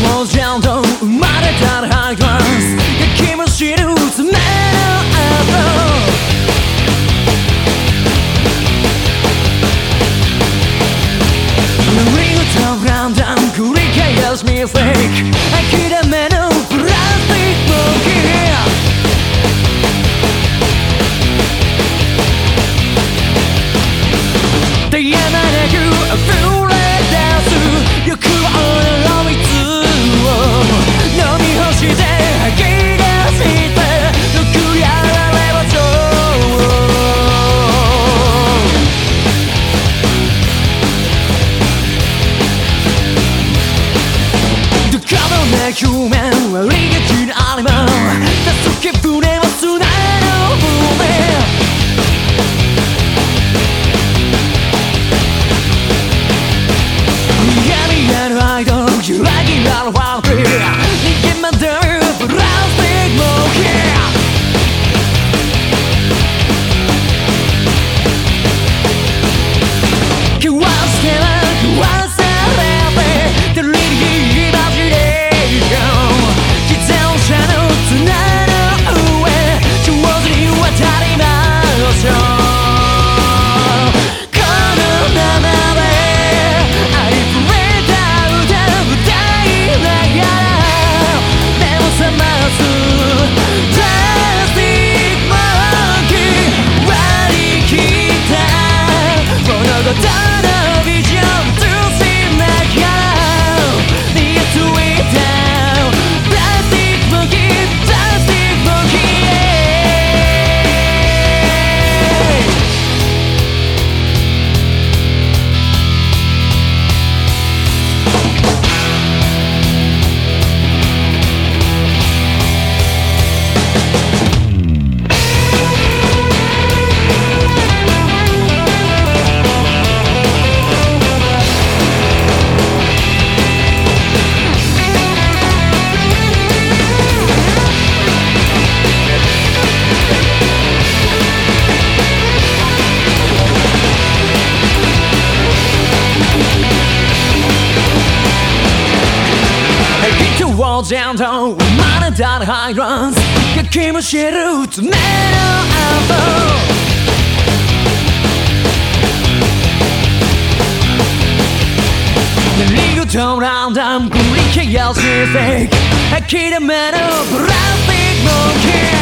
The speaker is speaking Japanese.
もジャンと生まれたらハイグラス焼きも知る爪の跡ラダミュー。ジック諦めのプラスティックボギー絶え間なく溢れ出す。欲 human reality downtown Woman down highlands 가김을 시를 웃으며 안보 날리고 돌아온다 꾸리게 할 수색 아키라마노 브라운빛 모기